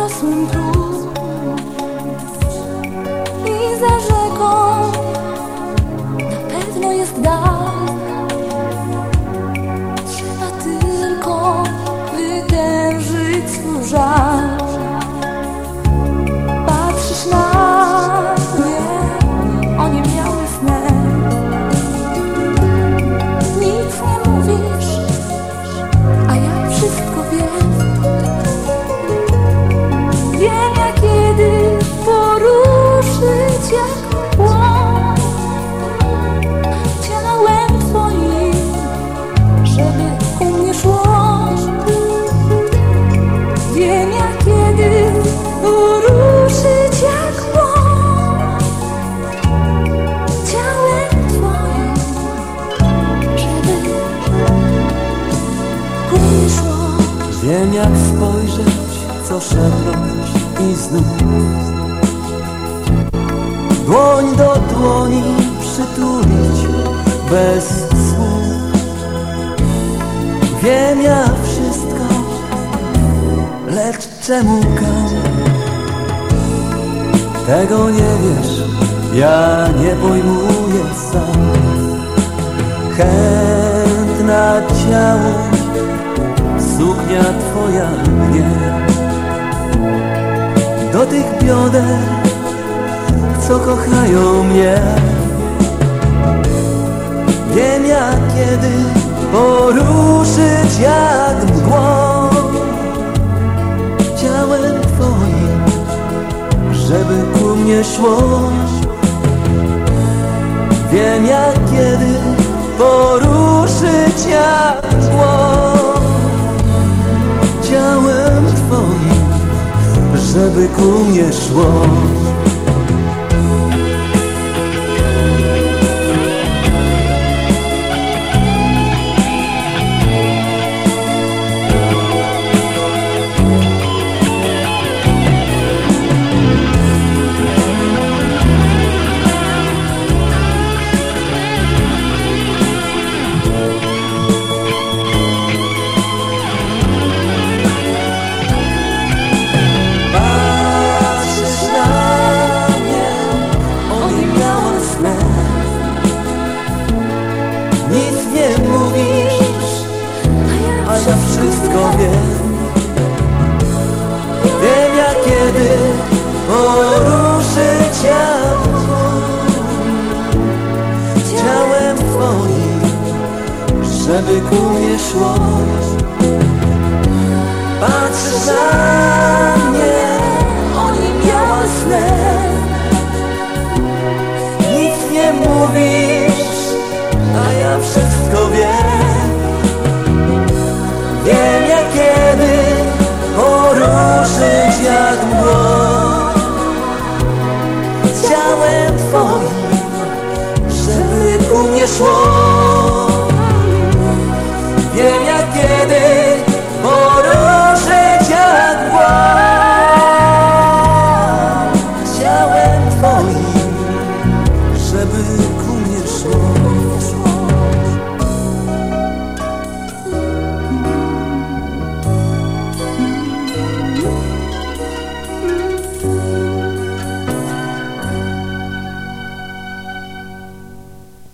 Dios un. Wiem jak spojrzeć, co szepnąć i znów. Dłoń do dłoni przytulić bez słów. Wiem ja wszystko, lecz czemu kam? Tego nie wiesz, ja nie pojmuję sam. Chętna ciało twoja mnie. Do tych bioder, co kochają mnie. Wiem jak kiedy poruszyć jak mgłą. Ciałem twoim, żeby ku mnie szło. Wiem jak kiedy poruszyć jak mgłą żeby ku mnie szło. Żeby ku mnie szło. Patrzysz na mnie, miały snem Nic nie mówisz, a ja wszystko wiem. Wiem jak kiedy poruszyć jak mgłą Ciałem twoim, żeby ku mnie szło